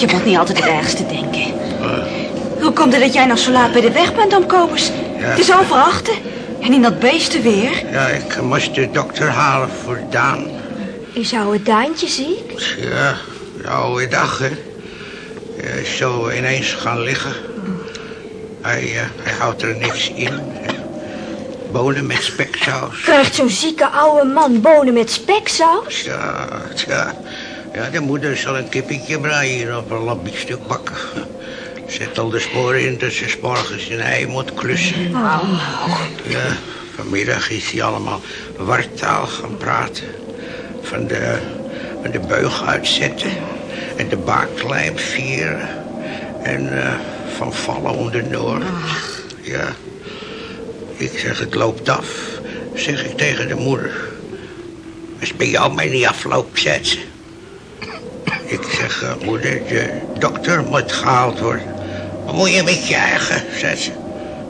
je moet niet altijd het ergste denken. Hoe komt het dat jij nog zo laat bij de weg bent? Ja. Het is over achten. En in dat beesten weer. Ja, ik moest de dokter halen voor Daan. Is oude Daantje ziek? Ja, de oude dag, hè. Hij is zo ineens gaan liggen. Hij, eh, hij houdt er niks in. Bonen met speksaus. Krijgt zo'n zieke oude man bonen met speksaus? Ja, ja. Ja, de moeder zal een kippetje braaien op een lampbiefstuk bakken. Zet al de sporen in dat ze 's morgens in ei moet klussen. Ja, vanmiddag is hij allemaal wartaal gaan praten. Van de, van de beug uitzetten. En de baaklijm vieren. En eh, van vallen onder Noord. Ja. Ik zeg, het loopt af. Zeg ik tegen de moeder. Als bij jou mij niet afloopt, zet ze. Ik zeg, eh, moeder, de dokter moet gehaald worden. Wat moet je met je eigen, zegt ze.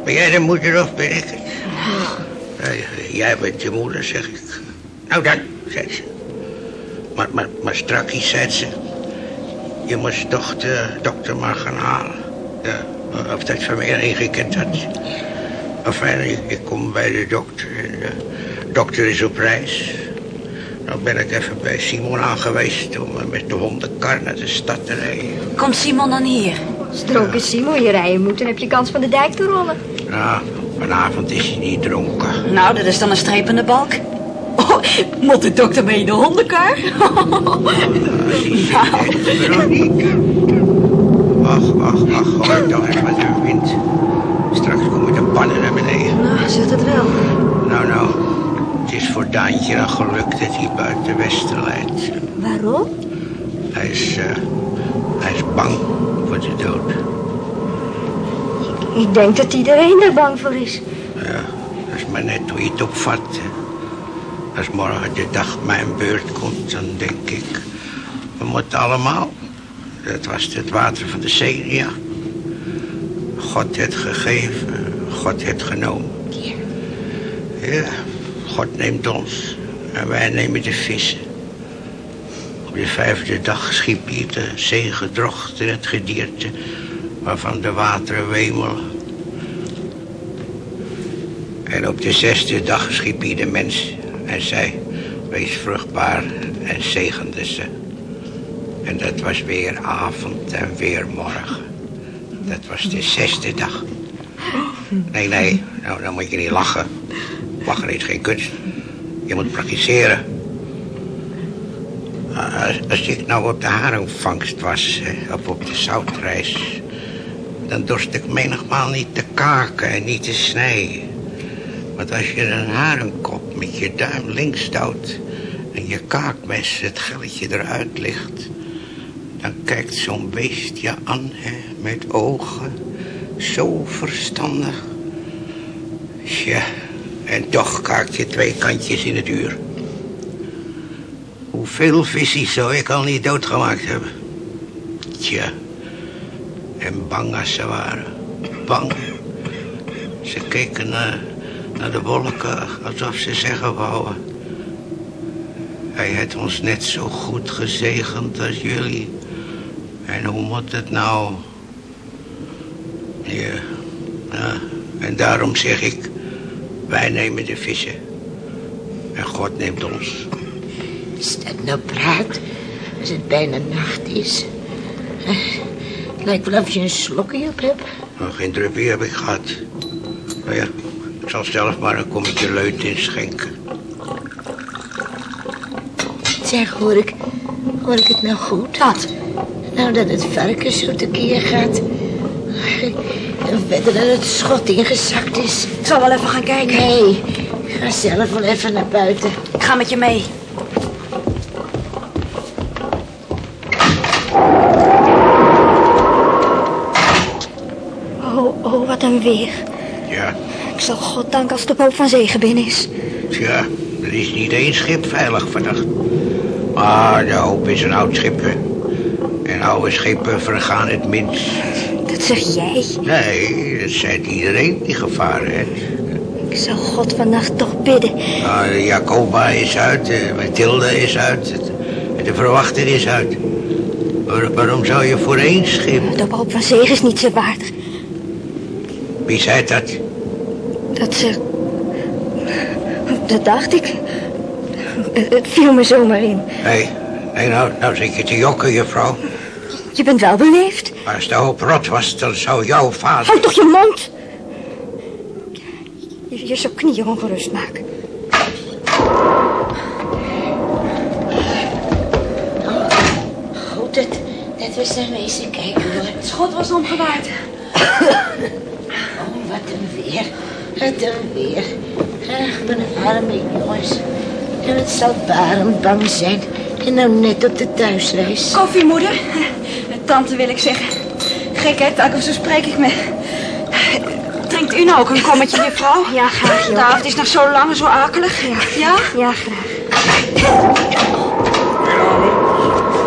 Ben jij de moeder of ben ik het? "Nee, jij bent de moeder, zeg ik. Nou dan, zegt ze. Maar, maar, maar straks, zegt ze. Je moest toch de dokter maar gaan halen. Ja, of dat van mij ingekend had. Enfin, ik, ik kom bij de dokter. En de dokter is op reis. Nou ben ik even bij Simon aan geweest om eh, met de hondenkar naar de stad te rijden. Komt Simon dan hier? Als dronken Simon je rijden moet, dan heb je kans van de dijk te rollen. Nou, vanavond is hij niet dronken. Nou, dat is dan een streep in de balk. Oh, moet de dokter mee in de hondenkar? Veronique. Ach, ach, ach, hoor toch eens wat er wind. Straks komen de pannen naar beneden. Nou, zegt het wel. Nou, nou, het is voor Daantje een geluk dat hij buiten Westen leidt. Waarom? Hij is, eh, hij is bang voor de dood. Ik denk dat iedereen er bang voor is. Ja, dat is maar net hoe je het opvat. hè. Als morgen de dag mijn beurt komt, dan denk ik... We moeten allemaal... Dat was het water van de zee, ja. God het gegeven, God het genomen. Ja, God neemt ons en wij nemen de vissen. Op de vijfde dag schiep hij de zee gedrocht in het gedierte... waarvan de wateren wemelen. En op de zesde dag schiep hij de mens en zei... Wees vruchtbaar en zegende ze. En dat was weer avond en weer morgen. Dat was de zesde dag. Nee, nee, nou, dan moet je niet lachen. Lachen is geen kunst. Je moet praktiseren. Als, ik nou op de haringvangst was, of op de zoutreis... dan dorst ik menigmaal niet te kaken en niet te snijden. Want als je een haringkop met je duim links duwt... en je kaakmes het gelletje eruit ligt... dan kijkt zo'n beest je aan hè, met ogen zo verstandig. Tja, en toch kaakt je twee kantjes in het uur. Hoeveel visies zou ik al niet doodgemaakt hebben? Tja, en bang als ze waren. Bang. Ze keken naar, naar de wolken alsof ze zeggen wouden... Hij heeft ons net zo goed gezegend als jullie. En hoe moet het nou? Ja, ja, en daarom zeg ik... Wij nemen de vissen. En God neemt ons. Is dat nou praat? Als het bijna nacht is. Het lijkt wel of je een slokje op hebt. Nog geen druppie heb ik gehad. Nou ja, ik zal zelf maar een kommetje leut inschenken. Zeg, hoor ik, hoor ik het nou goed? Wat? Nou, dat het varken zo tekeer gaat. En verder dat het schot ingezakt is. Ik zal wel even gaan kijken. Nee, ga zelf wel even naar buiten. Ik ga met je mee. Oh, oh, wat een weer. Ja, Ik zal God danken als de boot van zegen binnen is. tja, er is niet één schip veilig vannacht. Maar de hoop is een oud schip. En oude schepen vergaan het minst. Dat zeg jij. Nee, dat zei iedereen die gevaar heeft. Ik zal God vannacht toch bidden. Nou, Jacoba is uit, de Mathilde is uit, de verwachter is uit. Waar- waarom zou je voor één schip? De hoop van zegen is niet zo waardig. Wie zei dat? Dat ze... Dat dacht ik. Het viel me zomaar in. Nee, nee nou, nou zit je te jokken, juffrouw. Je bent wel beleefd. Als de hoop rot was, dan zou jouw vader... Houd toch je mond! Je, je zou knieën ongerust maken. Goed, dat, dat was naar wezen kijken hoor. Het schot was omgewaaid. Oh, wat een weer. Wat een weer. Ach, mijn arme jongens. En het zal barend bang zijn. En nou net op de thuisreis. Koffie, moeder. Tante wil ik zeggen. Gek, hè? Telkens zo spreek ik me. Drinkt u nou ook een kommetje, juffrouw? Ja, graag, joh. De avond is nog zo lang en zo akelig. Ja? ja? Ja, graag.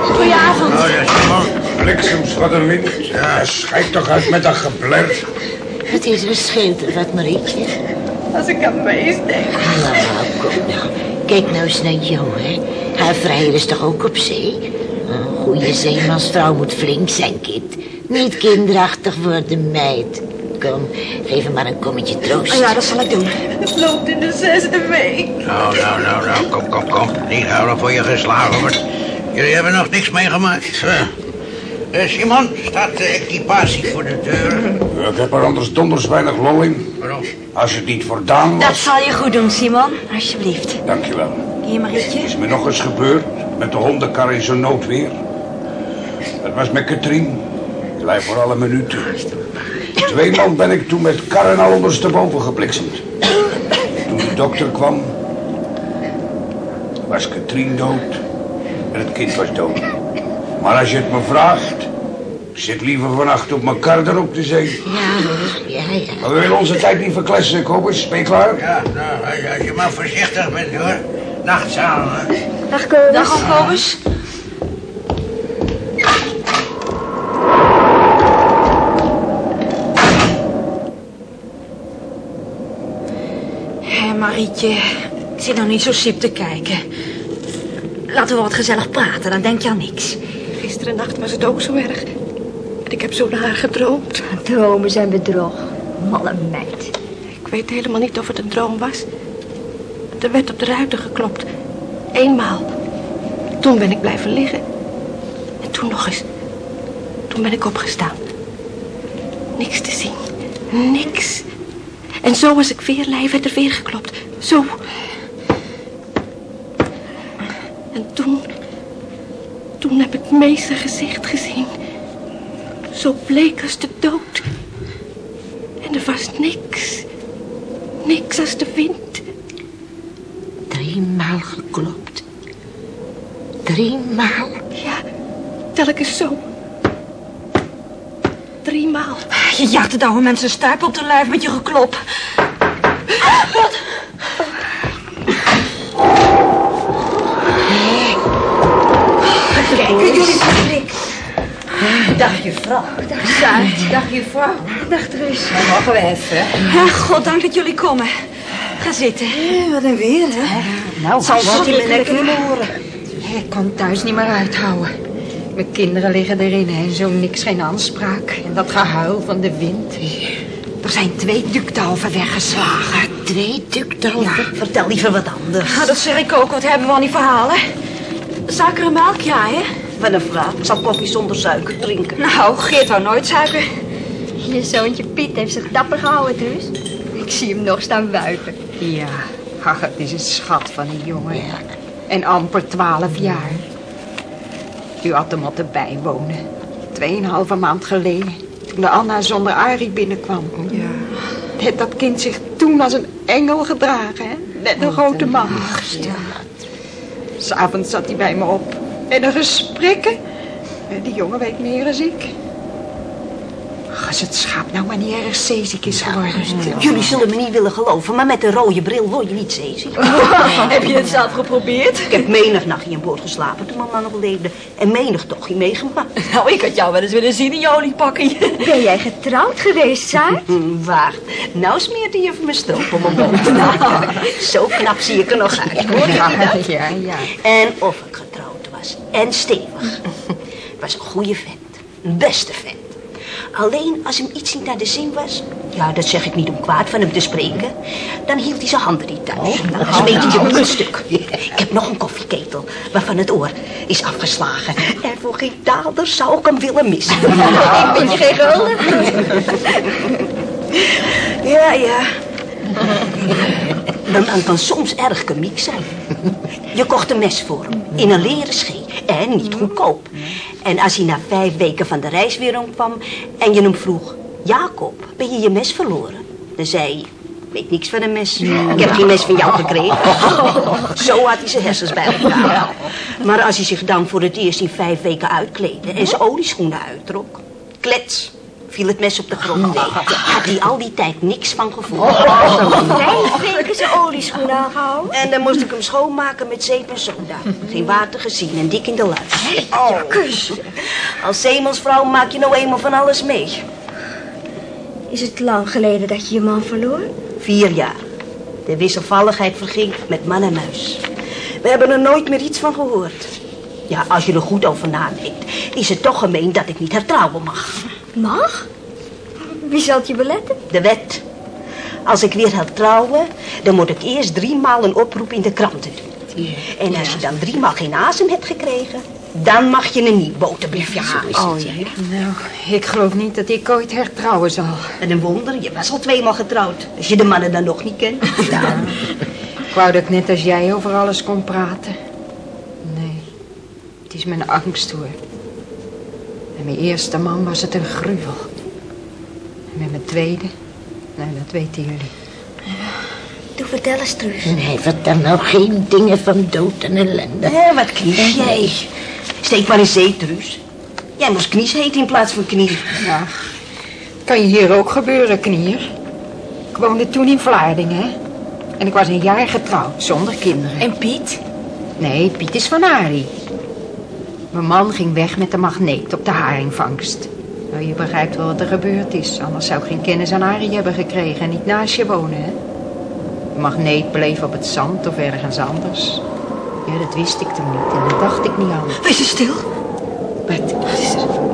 Goedenavond. Oh, ja. Bliksems, wat een wind. Ja, schijt toch uit met dat gebler. Het is een scheelt wat, Marietje. Als ik aan Mees denk. Nou, kom nou. Kijk nou eens naar jou, hè. Haar vrijer is toch ook op zee? Een goede zeemansvrouw moet flink zijn, kind. Niet kinderachtig worden, meid. Kom, geef hem maar een kommetje troost. Oh ja, dat zal ik doen. Het loopt in de zesde week. Nou, nou, nou, nou, kom, kom, kom. Niet houden voor je geslagen wordt. Jullie hebben nog niks meegemaakt. Eh, eh, Simon, staat de equipatie voor de deur? Ik heb er anders donders weinig lol in. Waarom? Als het niet voor Daan Dat was... zal je goed doen, Simon. Alsjeblieft. Dankjewel. Hier, Marietje. Is me nog eens gebeurd met de hondenkar in zo'n noodweer. Dat was met Katrien. Blij voor alle minuten. Tweemaal ben ik toen met kar en al ondersteboven gebliksemd. Toen de dokter kwam, was Katrien dood en het kind was dood. Maar als je het me vraagt, ik zit liever vannacht op mijn kar dan op de zee. Ja, ja, ja. Maar we willen onze tijd niet verklessen, Kobus. Ben je klaar? Ja, nou, als je- als je maar voorzichtig bent, hoor. Nacht samen. Dag, Kobus. Dag, Kobus. Hé, Marietje. Zit nou niet zo sip te kijken. Laten we wat gezellig praten, dan denk je aan niks. Gisteren nacht was het ook zo erg. En ik heb zo naar gedroomd. Dromen zijn bedrog. Malle meid. Ik weet helemaal niet of het een droom was. Er werd op de ruiten geklopt. Eenmaal. Toen ben ik blijven liggen. En toen nog eens. Toen ben ik opgestaan. Niks te zien. Niks. En zo als ik weer lei werd er weer geklopt. Zo. En toen... Toen heb ik Mees zijn gezicht gezien. Zo bleek als de dood. En er was niks. Niks als de wind. Driemaal geklopt. Driemaal. Ja, telkens zo. Driemaal. Je jaagt het oude mensen stuip op de lijf met je geklop. Kijk, jullie publiek. Dag juffrouw. Dag, Zuid. Dag juffrouw. Dag, Truus. Dan mogen we even. Ja, goddank dat jullie komen. Ga zitten. Wat een weer, hè? Nou, zal wel zat in mijn nek verschrikkelijk. in mijn oren. Ik kan thuis niet meer uithouden. Mijn kinderen liggen erin en zo niks geen aanspraak. En dat gehuil van de wind. Er zijn twee ductalven weggeslagen. Twee dukdalven. Ja, vertel liever wat anders. Nou, dat zeg ik ook. Wat hebben we aan die verhalen? Suiker en melk, ja, hè? Wat een vraag. Ik zal koffie zonder suiker drinken. Nou, Geert houdt nooit suiker. Je zoontje Piet heeft zich dapper gehouden, Truus. Ik zie hem nog staan buiten. Ja, ach, het is een schat van een jongen. En amper twaalf jaar. U had hem moeten bijwonen. Tweeënhalve maand geleden. Toen de Anna zonder Arie binnenkwam. Ja. Dat kind zich toen als een engel gedragen, hè? Net een grote man. S'avonds zat hij bij me op. En de gesprekken. Eh, Die jongen weet meer dan ik. Ach, Als het schaap nou maar niet erg zeeziek is geworden. Jullie zullen me niet willen geloven, maar met een rode bril word je niet zeeziek. Heb je het zelf geprobeerd? Ik heb menig nachtje aan boord geslapen toen mama nog leefde. En menig tochtje meegemaakt. Nou, ik had jou wel eens willen zien in je oliepakje. Ben jij getrouwd geweest, Zuid? Hm, waar? Nou smeert hij even mijn stroop op mijn mond. Nou, zo knap zie ik er nog uit. Hoor dat? Ja, ja. En of ik getrouwd was. En stevig. was een goede vent. Een beste vent. Alleen als hem iets niet naar de zin was... Ja, dat zeg ik niet om kwaad van hem te spreken. Dan hield hij zijn handen niet thuis. Nou, dat is een beetje op een stuk. Ik heb nog een koffieketel waarvan het oor is afgeslagen. En voor geen daalder zou ik hem willen missen. Ik vind je geen gulden. Ja, ja. Een man kan soms erg komiek zijn. Je kocht een mes voor hem, in een leren schee. En niet goedkoop. En als hij na vijf weken van de reis weer omkwam... en je hem vroeg... Jacob, ben je je mes verloren? Dan zei hij... Ik weet niks van een mes. Ik heb geen mes van jou gekregen. Zo had hij zijn hersens bij elkaar. Maar als hij zich dan voor het eerst in vijf weken uitkleedde... en zijn olieschoenen uittrok... Klets, viel het mes op de grond. Nee, had hij al die tijd niks van gevoeld. Vijf weken zijn olieschoen aangehouden. En dan moest ik hem schoonmaken met zeep en soda. Geen water gezien en dik in de luis. Oh. Als zeemansvrouw maak je nou eenmaal van alles mee. Is het lang geleden dat je je man verloor? Vier jaar. De wisselvalligheid verging met man en muis. We hebben er nooit meer iets van gehoord. Ja, als je er goed over nadenkt, is het toch gemeen dat ik niet hertrouwen mag. Mag? Wie zal het je beletten? De wet. Als ik weer hertrouwen, dan moet ik eerst driemaal een oproep in de kranten doen. En als je dan driemaal geen asem hebt gekregen, dan mag je een nieuw boterbriefje halen. Oh ja. Nou, ik geloof niet dat ik ooit hertrouwen zal. En een wonder, je was al tweemaal getrouwd. Als je de mannen dan nog niet kent. Nou, Ik wou dat ik net als jij over alles kon praten. Nee, het is mijn angst hoor. En mijn eerste man was het een gruwel. En met mijn tweede, nou dat weten jullie. Doe vertel eens, Truus. Nee, vertel nou geen dingen van dood en ellende. Hé, wat knies jij? Steek maar in zee, Truus. Jij moest knies heten in plaats van knie. Ja, kan je hier ook gebeuren, knier. Ik woonde toen in Vlaardingen, hè. En ik was een jaar getrouwd, zonder kinderen. En Piet? Nee, Piet is van Arie. Mijn man ging weg met de magneet op de haringvangst. Nou, je begrijpt wel wat er gebeurd is. Anders zou ik geen kennis aan Arie hebben gekregen en niet naast je wonen, hè. De magneet bleef op het zand of ergens anders. Ja, dat wist ik toen niet en daar dacht ik niet aan. Wees eens stil. Wat?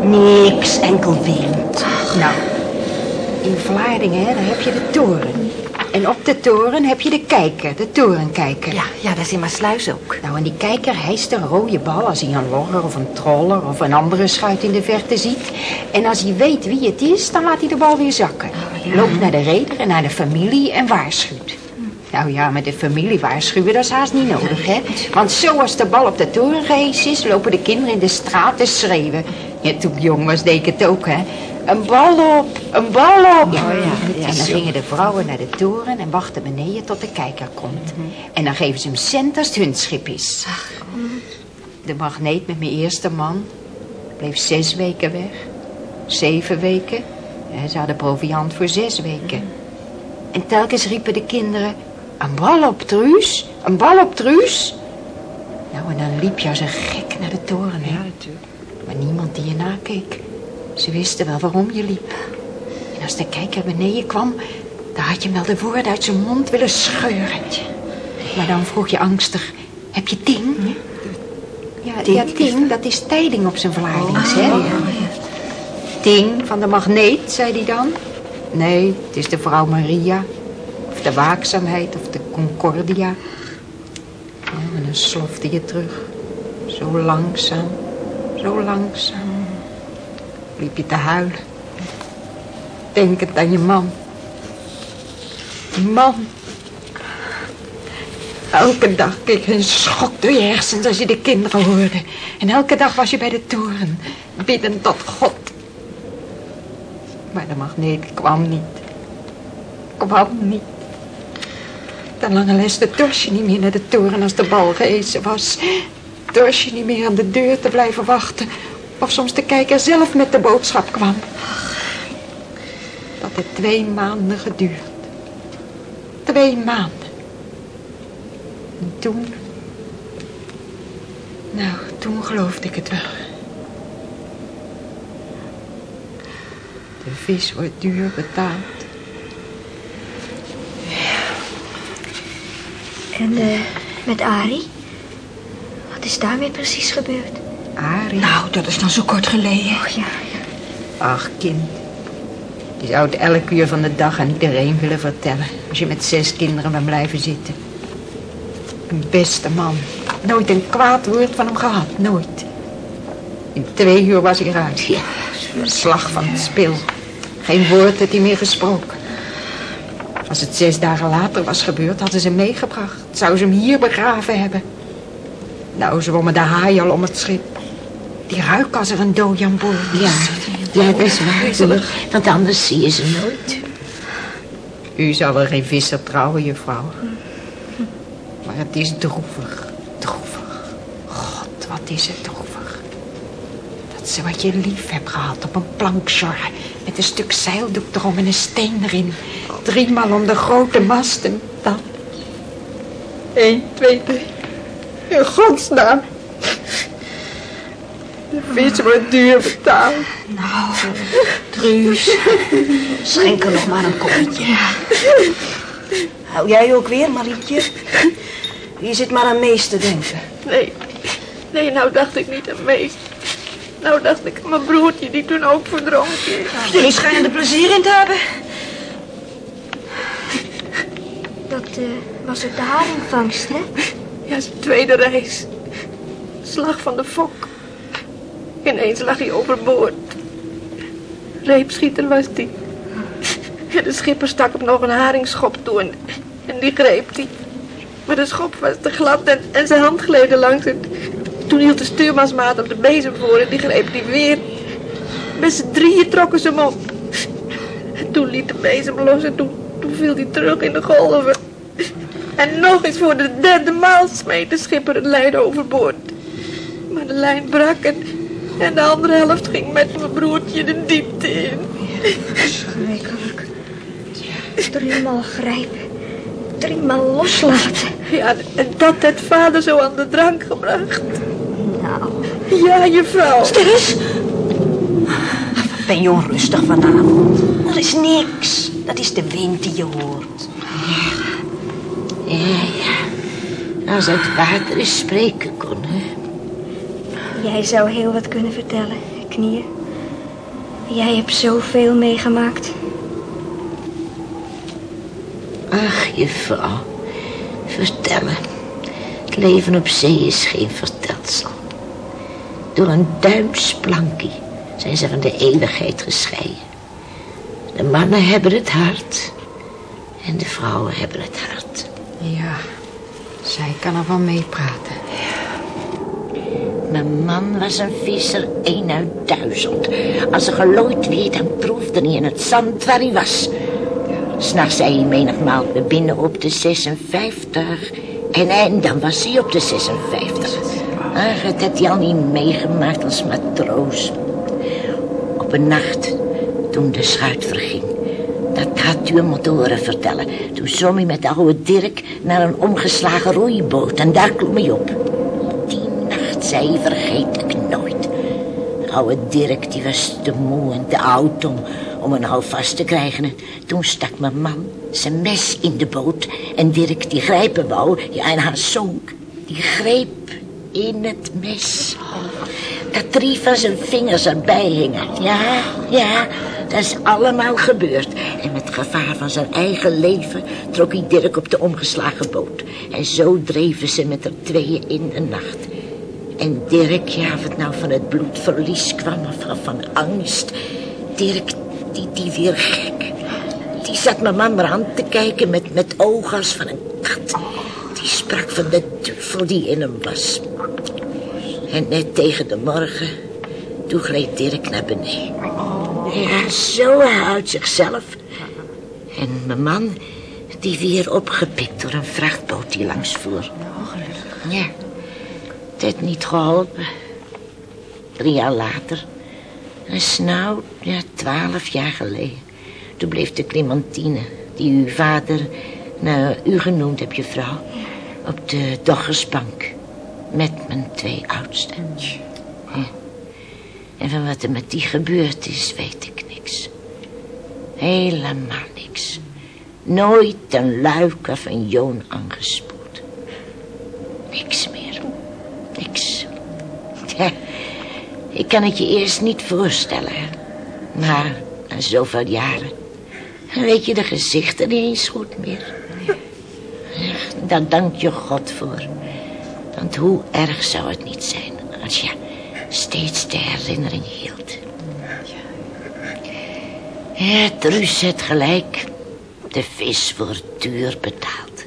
Niks, enkel wind. Nou, in Vlaardingen, hè, daar heb je de toren. En op de toren heb je de kijker, de torenkijker. Ja, ja, dat is in Maasluis ook. Nou, en die kijker hijst een rode bal als hij een logger of een troller of een andere schuit in de verte ziet. En als hij weet wie het is, dan laat hij de bal weer zakken. Loopt naar de reder en naar de familie en waarschuwt. Nou ja, met de familie waarschuwen, dat is haast niet nodig, hè. Want zoals de bal op de toren gehesen is, lopen de kinderen in de straat te schreeuwen. Ja, toen ik jong was, deed ik het ook, hè. Een bal op, een bal op. en dan gingen de vrouwen naar de toren en wachten beneden tot de kijker komt. En dan geven ze hem cent als het hun schip is. De magneet met mijn eerste man bleef zes weken weg. Zeven weken. Ja, ze hadden proviand voor zes weken. En telkens riepen de kinderen... Een bal op Truus, een bal op Truus. Nou, en dan liep je als een gek naar de toren, hè. Ja, natuurlijk. Maar niemand die je nakeek. Ze wisten wel waarom je liep. En als de kijker beneden kwam... dan had je hem wel de woorden uit zijn mond willen scheuren. Maar dan vroeg je angstig... Heb je ting? Ja, ja, ting, dat is tijding op zijn Vlaardings, hè. Ting van de magneet, zei hij dan. Nee, het is de vrouw Maria. Of de waakzaamheid, of de Concordia. Oh, en dan slofte je terug. Zo langzaam, zo langzaam. Liep je te huilen. Denkend aan je man. Man. Elke dag je een schok door je hersens als je de kinderen hoorde. En elke dag was je bij de toren, bidden tot God. Maar de magneet kwam niet. Kwam niet. De lange les, de dorst je niet meer naar de toren als de bal gehezen was. Dorst je niet meer aan de deur te blijven wachten. Of soms de kijker zelf met de boodschap kwam. Dat heeft twee maanden geduurd. Twee maanden. En toen... Nou, toen geloofde ik het wel. De vis wordt duur betaald. En eh, met Arie? Wat is daarmee precies gebeurd? Arie. Nou, dat is dan zo kort geleden. Ach, kind. Je zou het elk uur van de dag aan iedereen willen vertellen. Als je met zes kinderen bent blijven zitten. Een beste man. Nooit een kwaad woord van hem gehad. Nooit. In twee uur was hij eruit. Ja. Slag van het spil. Geen woord had hij meer gesproken. Als het zes dagen later was gebeurd, hadden ze hem meegebracht. Zouden ze hem hier begraven hebben. Nou, zwommen de haaien al om het schip. Die ruik als er een is. Ja, ja, dat is waar. Want anders zie je ze nooit. U zou wel geen visser trouwen, juffrouw. Maar het is droevig, droevig. God, wat is het droevig. Dat ze wat je lief hebt gehad op een plank sjorren. Met een stuk zeildoek erom en een steen erin. Driemaal om de grote masten. Dan. Eén, twee, drie. In godsnaam. De vis wordt duur betaald. Nou, Truus. Schenk er nog maar een koffietje. Hou jij ook weer, Marietje? Je zit maar aan mees te denken. Nee, nee, nou dacht ik niet aan meest. Nou dacht ik aan mijn broertje die toen ook verdronken is. Jullie schijnen er plezier in te hebben. Dat eh, was op de haringvangst, hè? Ja, zijn tweede reis. Slag van de fok. Ineens lag hij overboord. Reepschieter was die. De schipper stak hem nog een haringschop toe en, die greep die. Maar de schop was te glad en, en zijn hand gleed langs. En toen hield de stuurmansmaat op de bezem voor en die greep die weer. Met z'n drieën trokken ze hem op. En toen liet de bezem los en toen, viel hij terug in de golven. En nog eens voor de derde maal smeet de schipper het lijn overboord. Maar de lijn brak en, en de andere helft ging met mijn broertje de diepte in. Schrikkelijk. Driemaal grijpen. Driemaal loslaten. Ja, en dat had vader zo aan de drank gebracht. Nou, Ja, juffrouw. Stilles. Ben je onrustig vanavond? Dat is niks. Dat is de wind die je hoort. Ja, ja. Als het water eens spreken kon, hè. Jij zou heel wat kunnen vertellen, knieën. Jij hebt zoveel meegemaakt. Ach, juffrouw. Vertellen. Het leven op zee is geen vertelsel. Door een duimsplankie zijn ze van de eeuwigheid gescheiden. De mannen hebben het hart. En de vrouwen hebben het hart. Ja, zij kan er van meepraten. Mijn man was een visser, één uit duizend. Als er gelooid werd, dan proefde hij in het zand waar hij was. S'nachts zei hij menigmaal, we binnen op de 56. En, en dan was hij op de 56. Ach, het had hij al niet meegemaakt als matroos. Op een nacht, toen de schuit verging. Dat had u hem moeten horen vertellen. Toen zwom hij met de oude Dirk naar een omgeslagen roeiboot. En daar klom hij op. Hij, vergeet ik nooit. Oude Dirk, die was te moe en te oud om, om een hou vast te krijgen. En toen stak mijn man zijn mes in de boot. En Dirk, die grijpen wou, ja, en hij zonk. Die greep in het mes. Dat drie van zijn vingers erbij hingen. Ja, ja, dat is allemaal gebeurd. En met gevaar van zijn eigen leven trok hij Dirk op de omgeslagen boot. En zo dreven ze met er tweeën in de nacht. En Dirk, ja, of het nou van het bloedverlies kwam of van, angst. Dirk, die, die weer gek. Die zat mijn man maar aan te kijken met, met ogen als van een kat. Die sprak van de duivel die in hem was. En net tegen de morgen, toen gleed Dirk naar beneden. Ja, zo uit zichzelf. En mijn man, die weer opgepikt door een vrachtboot die langs voer. Ja, het heeft niet geholpen. Drie jaar later, dat is nou, ja, twaalf jaar geleden. Toen bleef de Clementine, die uw vader, nou, u genoemd heb je vrouw, op de doggersbank. Met mijn twee oudsten. Ja. En van wat er met die gebeurd is, weet ik niks. Helemaal niks. Nooit een luik of een joon aangespoeld. Niks Ja, Ik kan het je eerst niet voorstellen. Maar na zoveel jaren... weet je de gezichten niet eens goed meer. Daar dank je God voor. Want hoe erg zou het niet zijn... als je steeds de herinnering hield. Ja, Truus het gelijk. De vis wordt duur betaald.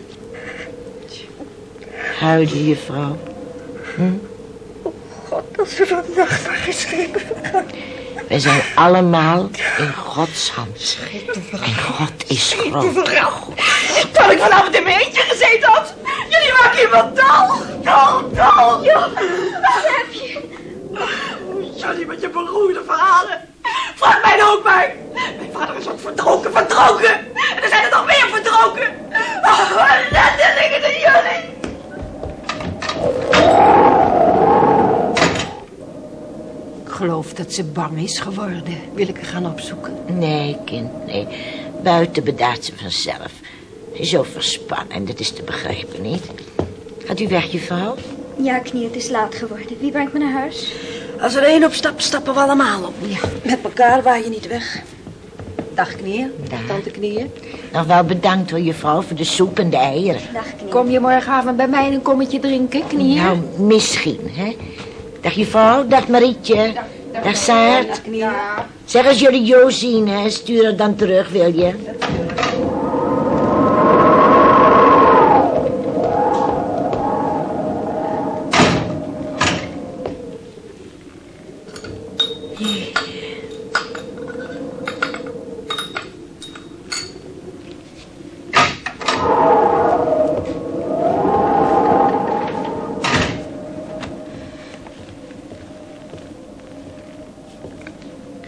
Huilde je vrouw? Hm? God, als er vannacht maar geschreven We zijn allemaal in Gods hand. En God is groot. Toen ik vanavond in mijn eentje gezeten had. Jullie maken iemand dol. Dol, dol. Ja, wat heb je? Jullie met je beroerde verhalen. Vraag mij ook maar. Mijn vader is ook verdronken, verdronken. En er zijn er nog meer verdronken. Oh, letterlijk de jullie. Geloof dat ze bang is geworden. Wil ik haar gaan opzoeken? Nee, kind, nee. Buiten bedaart ze vanzelf. Zo verspannen, dat is te begrijpen, niet? Gaat u weg, juffrouw? Ja, knie, het is laat geworden. Wie brengt me naar huis? Als er één op stapt, stappen we allemaal op. Ja. Met elkaar waar je niet weg. Dag knieën, dag tante knieën. Nog wel bedankt hoor, juffrouw, voor de soep en de eieren. Dag, knie. Kom je morgenavond bij mij een kommetje drinken, knieën? Nou, misschien, hè. Dag juffrouw, dag Marietje. Dag, Saart. Zeg als jullie Jo zien, hè, stuur het dan terug, wil je?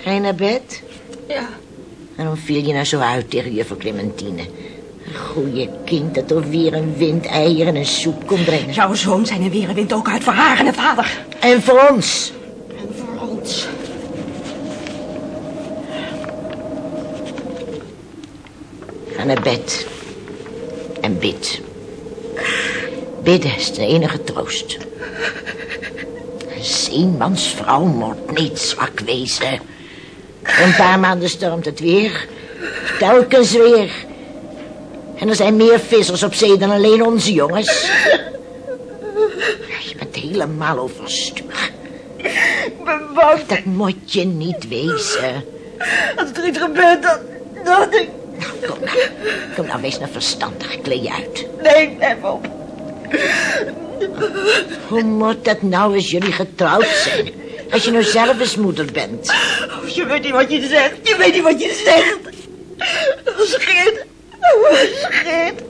Ga je naar bed? Ja. Waarom viel je nou zo uit tegen juffrouw Clementine? Een goeie kind dat er weer een wind eieren en een soep kon brengen. Jouw zoon zijn en weer een wind ook uit voor haar en de vader. En voor ons. En voor ons. Ga naar bed. En bid. Bidden is de enige troost. Een zeemansvrouw moet niet zwak wezen. Een paar maanden stormt het weer. Telkens weer. En er zijn meer vissers op zee dan alleen onze jongens. Je bent helemaal overstuur. Ik ben bang. Dat moet je niet wezen. Als er iets gebeurt, dan... dan ik... Nou, kom nou. Kom nou, wees nou verstandig. Kleed je uit. Nee, blijf op. Hoe moet dat nou als jullie getrouwd zijn? Als je nou zelf eens moeder bent. Oh, je weet niet wat je zegt. Je weet niet wat je zegt. Scheet. Scheet.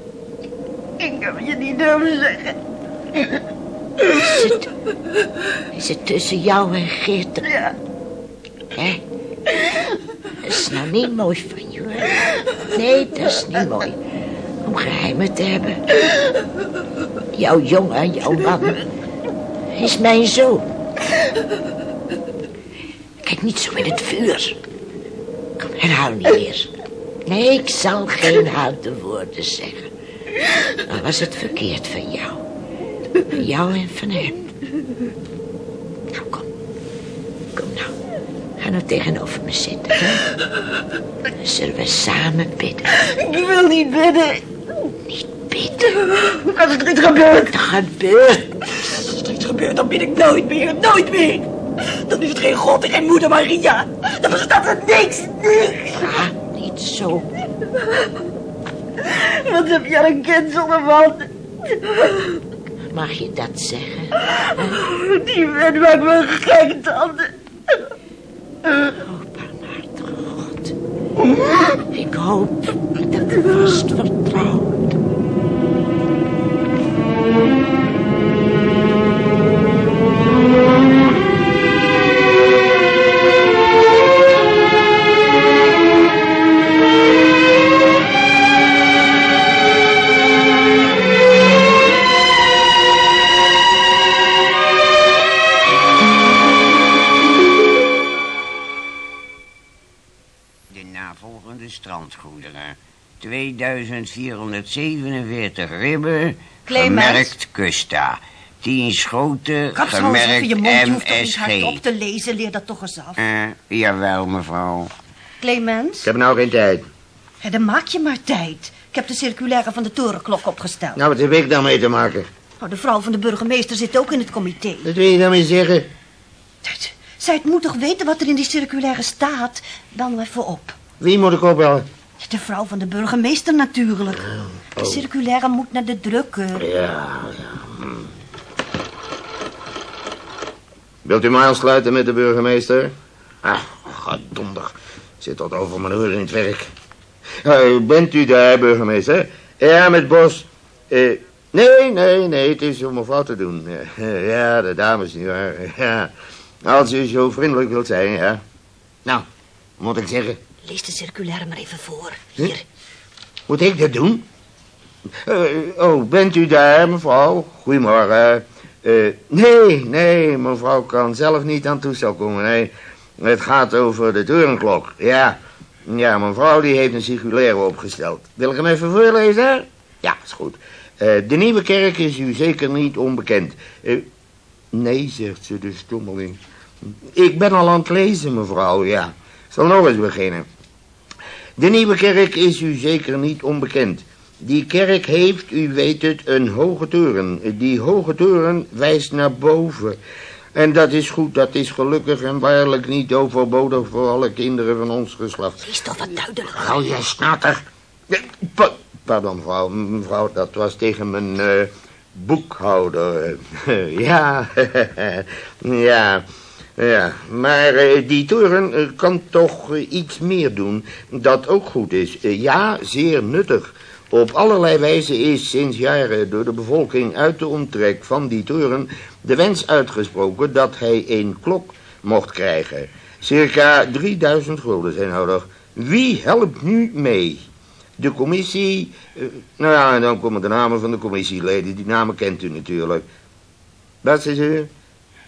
Ik heb je niet durven zeggen. Is het, is het tussen jou en Geert? Ja. Hè? Dat is nou niet mooi van je. Nee, dat is niet mooi. Om geheimen te hebben. Jouw jongen, jouw man, is mijn zoon. Kijk niet zo in het vuur. Kom, herhaal niet meer. Nee, ik zal geen harde woorden zeggen. Dan was het verkeerd van jou. Van jou en van hem. Nou, kom. Kom nou. Ga nou tegenover me zitten, hè? Dan zullen we samen bidden. Ik wil niet bidden. Niet bidden. Als er iets gebeurt. Dat gebeurt. Als er iets gebeurt, dan bid ik nooit meer. Nooit meer. Dan is het geen God en geen moeder Maria. Dan bestaat er niks. Niks. Niet zo. Wat heb je aan een kind zonder man? Mag je dat zeggen? Die vent maakt me gek, tante. Oh, barmhartige God. Ik hoop dat ik vast vertrouw. 2447 ribben, Clemens. gemerkt Custa. Tien schoten, Kapsel, zeg je gemerkt mond, je hoeft MSG. hardop te lezen. Leer dat toch eens af. Eh, jawel, mevrouw. Clemens, Ik heb nou geen tijd. hè, dan maak je maar tijd. Ik heb de circulaire van de torenklok opgesteld. Nou, wat heb ik daarmee te maken? Nou, de vrouw van de burgemeester zit ook in het comité. Wat wil je daarmee zeggen? Zij moet toch weten wat er in die circulaire staat? Bel nou even op. Wie moet ik opbellen? De vrouw van de burgemeester natuurlijk. De Oh. circulaire moet naar de drukker. Ja, ja. hm. Wilt u mij aansluiten met de burgemeester? Ah, gadonder. Zit tot over mijn oren in het werk. Eh, bent u daar, burgemeester? Ja, met Bos. Eh, nee, nee, nee, het is om mevrouw te doen. Eh, ja, de dames, nietwaar. Ja. Als u zo vriendelijk wilt zijn, ja. Nou, moet ik zeggen? Lees de circulaire maar even voor. Hm? Moet ik dat doen? Eh, oh, bent u daar, mevrouw? Goedemorgen. Eh, nee, nee, mevrouw kan zelf niet aan toestel komen, nee. Het gaat over de torenklok, ja. Ja, mevrouw die heeft een circulaire opgesteld. Wil ik hem even voorlezen? Ja, is goed. Eh, de nieuwe kerk is u zeker niet onbekend. Nee, zegt ze, de stommeling. Ik ben al aan het lezen, mevrouw, ja. Ik zal nog eens beginnen. De nieuwe kerk is u zeker niet onbekend. Die kerk heeft, u weet het, een hoge toren. Die hoge toren wijst naar boven. En dat is goed, dat is gelukkig en waarlijk niet overbodig voor alle kinderen van ons geslacht. Is toch wat duidelijk? Hou je snatter. Pardon, mevrouw. Mevrouw, dat was tegen mijn eh, boekhouder. ja, ja. Ja, maar eh, die toren eh, kan toch eh, iets meer doen dat ook goed is. Ja, zeer nuttig. Op allerlei wijze is sinds jaren door de bevolking uit de omtrek van die toren de wens uitgesproken dat hij een klok mocht krijgen. Circa 3000 gulden zijn nodig. Wie helpt nu mee? De commissie... nou ja, en dan komen de namen van de commissieleden. Die namen kent u natuurlijk. Wat is u?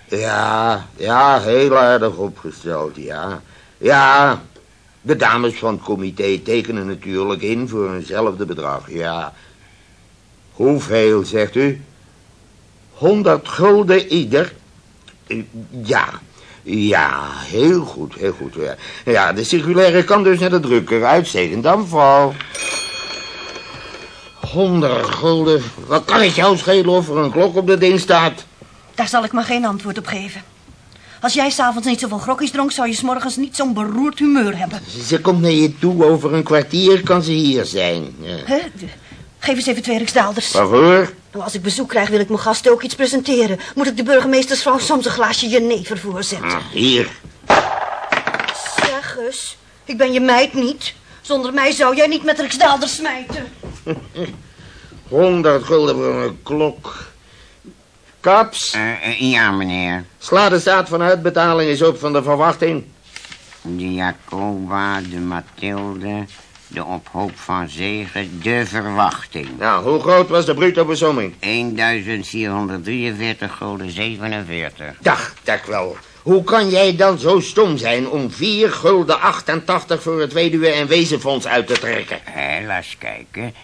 Ja, ja, heel aardig opgesteld, ja. Ja, de dames van het comité tekenen natuurlijk in voor eenzelfde bedrag, ja. Hoeveel, zegt u? 100 gulden ieder? Eh, Ja, ja, heel goed, heel goed. Ja, de circulaire kan dus naar de drukker. Uitstekend dan, mevrouw. 100 gulden. Wat kan het jou schelen of er een klok op dat ding staat? Daar zal ik maar geen antwoord op geven. Als jij s'avonds niet zoveel grokjes dronk, zou je s'morgens niet zo'n beroerd humeur hebben. Ze komt naar je toe. Over een kwartier kan ze hier zijn. Hè? Geef eens even twee riksdaalders. Waarvoor? Nou, als ik bezoek krijg, wil ik mijn gasten ook iets presenteren. Moet ik de burgemeestersvrouw soms een glaasje jenever voorzetten? Ah, hier. Zeg eens, ik ben je meid niet. Zonder mij zou jij niet met riksdaalders smijten. 100 gulden voor een klok. Kaps, Eh, eh, ja, meneer. sla de staat van uitbetaling eens op van de verwachting. De Jacoba, de Mathilde, de ophoop van zegen, de verwachting. Nou, hoe groot was de bruto besomming? 1443 gulden 47. Dacht ik wel. Hoe kan jij dan zo stom zijn om 4 gulden 88 voor het weduwe- en wezenfonds uit te trekken? Eens kijken.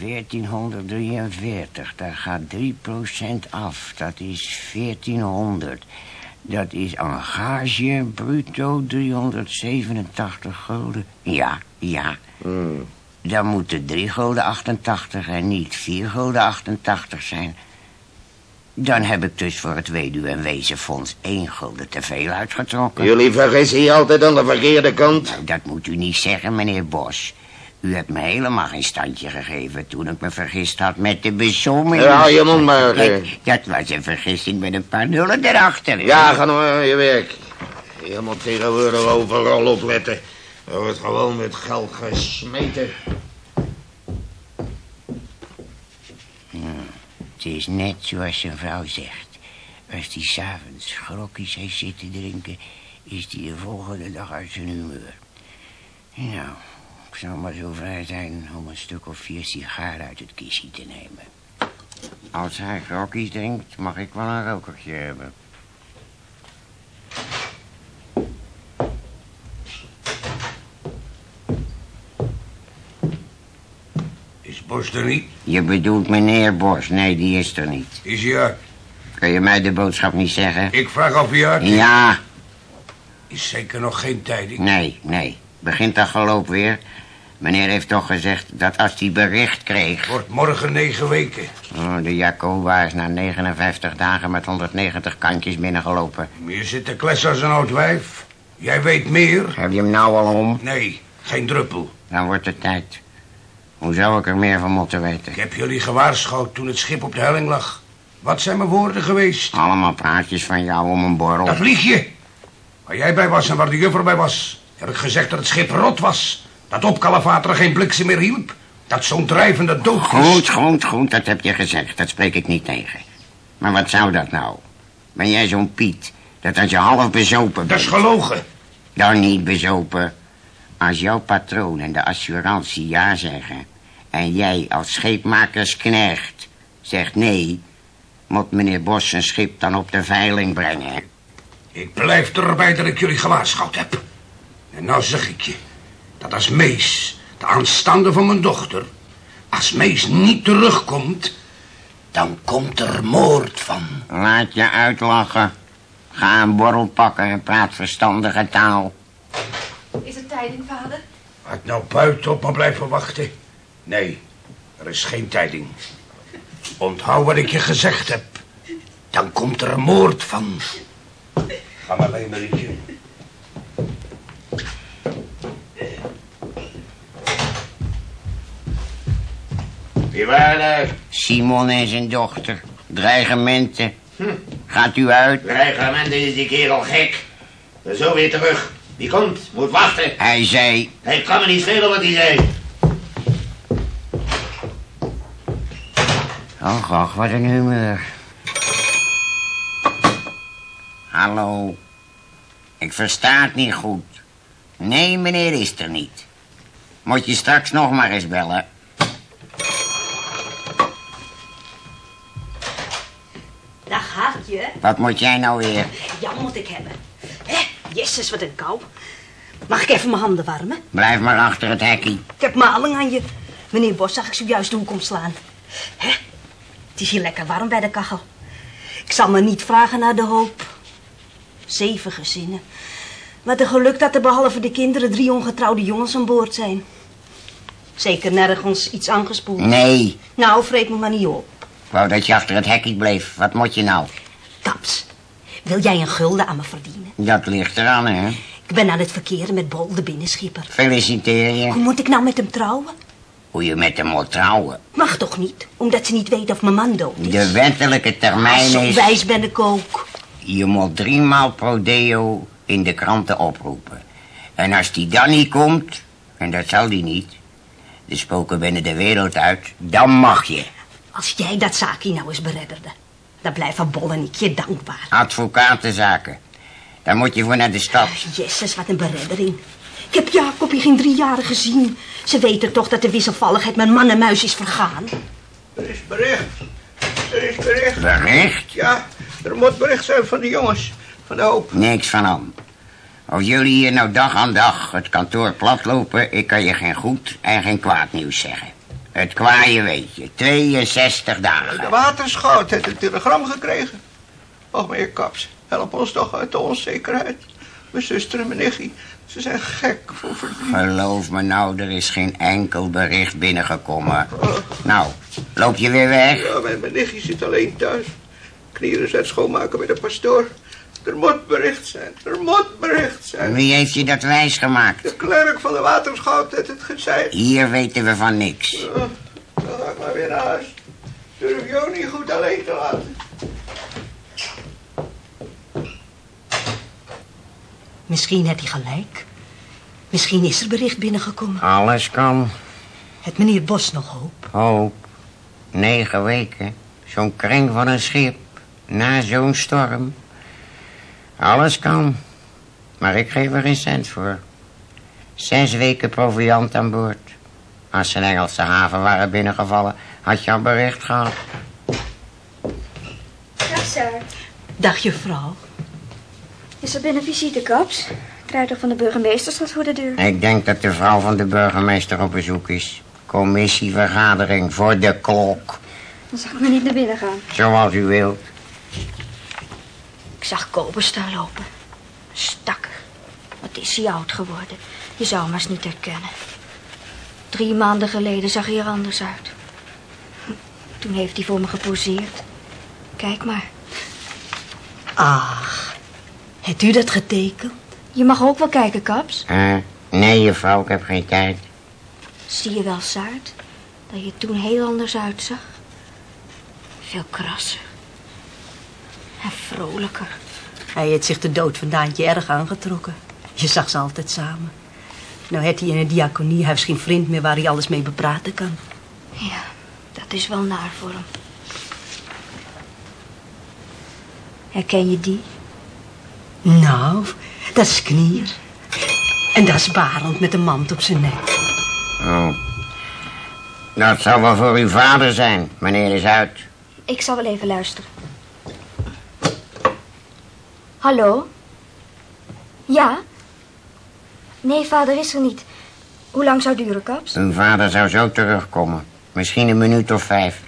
1443, daar gaat 3% af. Dat is 1400. Dat is engage bruto 387 gulden. Ja, ja. Hmm. Dan moet het 3 gulden 88 en niet 4 gulden 88 zijn. Dan heb ik dus voor het weduwe- en wezenfonds 1 gulden te veel uitgetrokken. Jullie vergissen je altijd aan de verkeerde kant. Nou, dat moet u niet zeggen, meneer Bos. U hebt me helemaal geen standje gegeven toen ik me vergist had met de besomming. Ja, je mond maar, Kijk, eh. dat was een vergissing met een paar nullen erachter. Ja, ga nou aan je werk. Je moet tegenwoordig overal opletten. Er wordt gewoon met geld gesmeten. Het is net zoals zijn vrouw zegt. Als hij s'avonds grokjes heeft zitten drinken... is hij de volgende dag uit zijn humeur. Nou, zal maar zo vrij zijn om een stuk of vier sigaren uit het kistje te nemen. Als hij grokjes drinkt, mag ik wel een rokertje hebben. Is Bos er niet? Je bedoelt meneer Bos? Nee, die is er niet. Is hij uit? Kun je mij de boodschap niet zeggen? Ik vraag of je uit... Ja, Is zeker nog geen tijding. nee, nee. Begint dat geloop weer. Meneer heeft toch gezegd dat als hij bericht kreeg... Wordt morgen negen weken. Oh, de Jacoba is na 59 dagen met 190 kantjes binnengelopen. Je zit te kletsen als een oud wijf. Jij weet meer. Heb je hem nou al om? Nee, geen druppel. Dan wordt het tijd. Hoe zou ik er meer van moeten weten? Ik heb jullie gewaarschuwd toen het schip op de helling lag. Wat zijn mijn woorden geweest? Allemaal praatjes van jou om een borrel. Dat lieg je. Waar jij bij was en waar de juffer bij was... heb ik gezegd dat het schip rot was. Dat op Kalafater geen bliksem meer hielp. Dat zo'n drijvende dood is. Goed, goed, goed, dat heb je gezegd. Dat spreek ik niet tegen. Maar wat zou dat nou? Ben jij zo'n Piet, dat als je half bezopen Dat bent... is gelogen. Dan niet bezopen. Als jouw patroon en de assurantie ja zeggen... en jij als scheepmakersknecht zegt nee... moet meneer Bos zijn schip dan op de veiling brengen. Ik blijf erbij dat ik jullie gewaarschuwd heb. En nou zeg ik je... dat als Mees, de aanstaande van mijn dochter... als Mees niet terugkomt... dan komt er moord van. Laat je uitlachen. Ga een borrel pakken en praat verstandige taal. Is het tijding, vader? Had nou buiten op maar blijven wachten. Nee, er is geen tijding. Onthoud wat ik je gezegd heb. Dan komt er moord van. Ga maar mee, Marietje. Waren er? Simon en zijn dochter. Dreigementen. Gaat u uit? Dreigementen is die kerel gek. Zo weer terug. Die komt, moet wachten. Hij zei... Hij kan me niet schelen wat hij zei. Och, och, wat een humeur. Hallo. Ik versta het niet goed. Nee, meneer is er niet. Moet je straks nog maar eens bellen. Daar gaat je. Wat moet jij nou weer? Jou moet ik hebben. Hé, jezus, wat een kou. Mag ik even mijn handen warmen? Blijf maar achter het hekkie. Ik heb maling aan je. Meneer Bos zag ik zojuist de hoek omslaan. Hè? Het is hier lekker warm bij de kachel. Ik zal me niet vragen naar de hoop. Zeven gezinnen. Wat een geluk dat er behalve de kinderen drie ongetrouwde jongens aan boord zijn. Zeker nergens iets aangespoeld. Nee, Nou, vreet me maar niet op. ik wou dat je achter het hekkie bleef. Wat moet je nou? Kaps, wil jij een gulden aan me verdienen? Dat ligt eraan, hè? Ik ben aan het verkeren met Bol, de binnenschipper. Feliciteer Hoe je. moet ik nou met hem trouwen? Hoe je met hem moet trouwen. Mag toch niet, omdat ze niet weet of mijn man dood is. De wettelijke termijn Zo is... wijs ben ik ook. Je moet driemaal pro deo in de kranten oproepen. En als die dan niet komt, en dat zal die niet... de spoken binnen de wereld uit, dan mag je. Als jij dat zaakje nou eens beredderde, dan blijven Bol en ik je dankbaar. Advocatenzaken. Daar moet je voor naar de stad. Jezus, wat een bereddering. Ik heb Jacob hier geen drie jaren gezien. Ze weten toch dat de wisselvalligheid met man en muis is vergaan. Er is bericht. Er is bericht. Bericht? Ja, er moet bericht zijn van de jongens. Van de hoop. Niks van aan. Of jullie hier nou dag aan dag het kantoor platlopen... ik kan je geen goed en geen kwaad nieuws zeggen. Het kwaaie weet je. 62 De dagen. waterschout heeft een telegram gekregen. Och, meneer Kaps, help ons toch uit de onzekerheid. Mijn zuster en mijn nichtje, ze zijn gek voor verdriet. Geloof me nou, er is geen enkel bericht binnengekomen. Nou, loop je weer weg? Ja, mijn, mijn nichtje zit alleen thuis. Knieren zijn schoonmaken bij de pastoor. Er moet bericht zijn, er moet bericht zijn. Wie heeft je dat wijsgemaakt? De klerk van de waterschout heeft het gezegd. Hier weten we van niks. Dan ga ik maar weer naar huis. Durf je ook niet goed alleen te laten. Misschien heeft hij gelijk. Misschien is er bericht binnengekomen. Alles kan. Het meneer Bos nog hoop. Hoop. Negen weken. Zo'n kring van een schip. Na zo'n storm. Alles kan. Maar ik geef er geen cent voor. Zes weken proviant aan boord. Als ze een Engelse haven waren binnengevallen, had je al bericht gehad. Dag, Saar. Dag, juffrouw. Is er binnen visite, Kaps? Het rijtuig van de burgemeester staat voor de deur. Ik denk dat de vrouw van de burgemeester op bezoek is. Commissievergadering voor de klok. Dan zal ik maar niet naar binnen gaan. Zoals u wilt. Zag Koper staan lopen. Stakker. Wat is hij oud geworden. Je zou hem maar eens niet herkennen. Drie maanden geleden zag hij er anders uit. Toen heeft hij voor me geposeerd. Kijk maar. Ach, hebt u dat getekend? Je mag ook wel kijken, Kaps. Eh, nee, juffrouw, ik heb geen tijd. Zie je wel, Saart, dat je toen heel anders uitzag? Veel krasser. En vrolijker. Hij heeft zich de dood van Daantje erg aangetrokken. Je zag ze altijd samen. Nou heeft hij in het diaconiehuis geen vriend meer waar hij alles mee bepraten kan. Ja, dat is wel naar voor hem. Herken je die? Nou, dat is Knier. En dat is Barend met een mand op zijn nek. Oh. Dat zou wel voor uw vader zijn. Meneer is uit. Ik zal wel even luisteren. Hallo? Ja? Nee, vader is er niet. Hoe lang zou duren, Kaps? Uw vader zou zo terugkomen. Misschien een minuut of vijf.